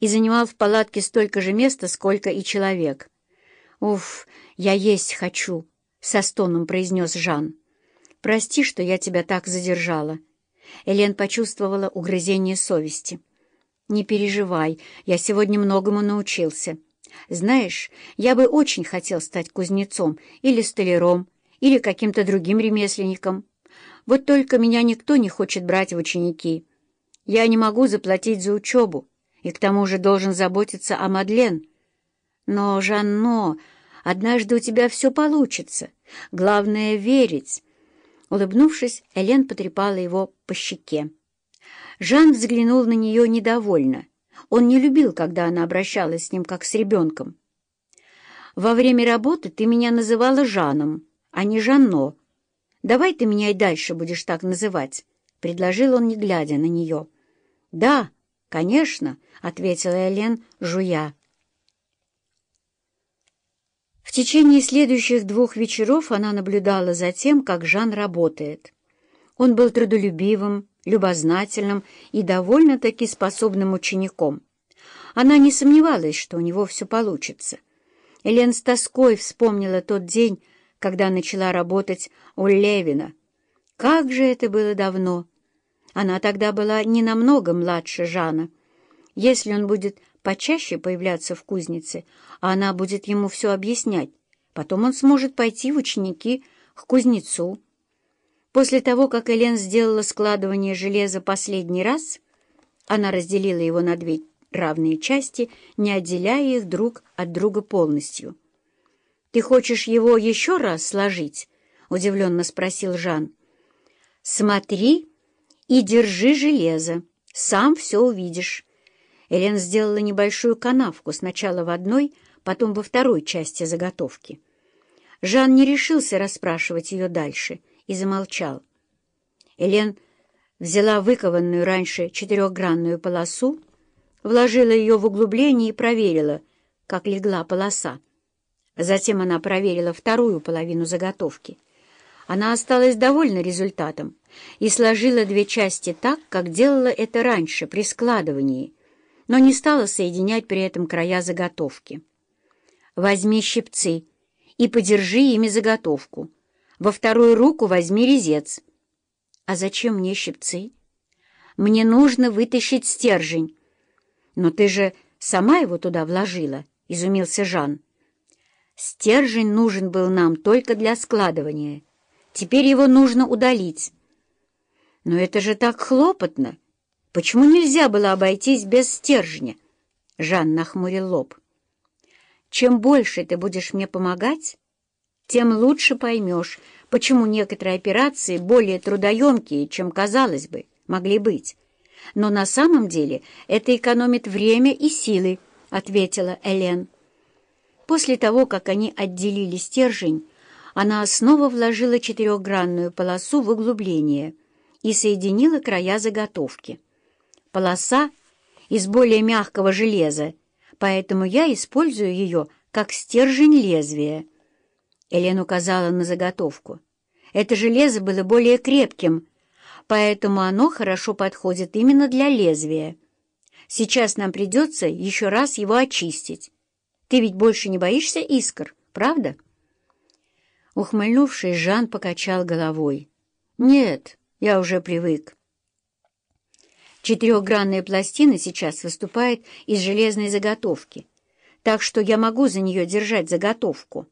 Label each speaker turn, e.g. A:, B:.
A: и занимал в палатке столько же места, сколько и человек. «Уф, я есть хочу», — со стоном произнес Жан. «Прости, что я тебя так задержала». Элен почувствовала угрызение совести. «Не переживай, я сегодня многому научился. Знаешь, я бы очень хотел стать кузнецом или столяром, или каким-то другим ремесленником. Вот только меня никто не хочет брать в ученики. Я не могу заплатить за учебу, и к тому же должен заботиться о Мадлен. Но, Жанно, однажды у тебя все получится. Главное — верить. Улыбнувшись, Элен потрепала его по щеке. Жан взглянул на нее недовольно. Он не любил, когда она обращалась с ним как с ребенком. «Во время работы ты меня называла Жаном, а не Жанно. Давай ты меня и дальше будешь так называть», — предложил он, не глядя на нее. «Да, конечно», — ответила Элен, жуя. В течение следующих двух вечеров она наблюдала за тем, как Жан работает. Он был трудолюбивым, любознательным и довольно-таки способным учеником. Она не сомневалась, что у него все получится. Элен с тоской вспомнила тот день, когда начала работать у Левина. Как же это было давно! Она тогда была не намного младше Жана. Если он будет почаще появляться в кузнице, а она будет ему все объяснять, потом он сможет пойти в ученики к кузнецу. После того, как Элен сделала складывание железа последний раз, она разделила его на две равные части, не отделяя их друг от друга полностью. «Ты хочешь его еще раз сложить?» — удивленно спросил Жан. «Смотри и держи железо, сам все увидишь». Элен сделала небольшую канавку сначала в одной, потом во второй части заготовки. Жан не решился расспрашивать ее дальше и замолчал. Элен взяла выкованную раньше четырехгранную полосу, вложила ее в углубление и проверила, как легла полоса. Затем она проверила вторую половину заготовки. Она осталась довольна результатом и сложила две части так, как делала это раньше при складывании, но не стала соединять при этом края заготовки. «Возьми щипцы и подержи ими заготовку. Во вторую руку возьми резец». «А зачем мне щипцы?» «Мне нужно вытащить стержень». «Но ты же сама его туда вложила», — изумился Жан. «Стержень нужен был нам только для складывания. Теперь его нужно удалить». «Но это же так хлопотно! Почему нельзя было обойтись без стержня?» Жан нахмурил лоб. «Чем больше ты будешь мне помогать, тем лучше поймешь, почему некоторые операции более трудоемкие, чем, казалось бы, могли быть. Но на самом деле это экономит время и силы, — ответила Элен. После того, как они отделили стержень, она снова вложила четырехгранную полосу в углубление и соединила края заготовки. Полоса из более мягкого железа, поэтому я использую ее как стержень лезвия. Элен указала на заготовку. Это железо было более крепким, поэтому оно хорошо подходит именно для лезвия. Сейчас нам придется еще раз его очистить. Ты ведь больше не боишься искр, правда?» Ухмыльнувшись, Жан покачал головой. «Нет, я уже привык. Четырехгранная пластина сейчас выступает из железной заготовки, так что я могу за нее держать заготовку».